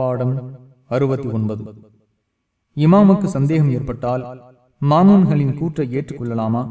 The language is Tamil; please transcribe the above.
பாடம் அறுபத்தி ஒன்பது. இமாமுக்கு சந்தேகம் ஏற்பட்டால் மாமூன்களின் கூற்றை ஏற்றுக்கொள்ளலாமா?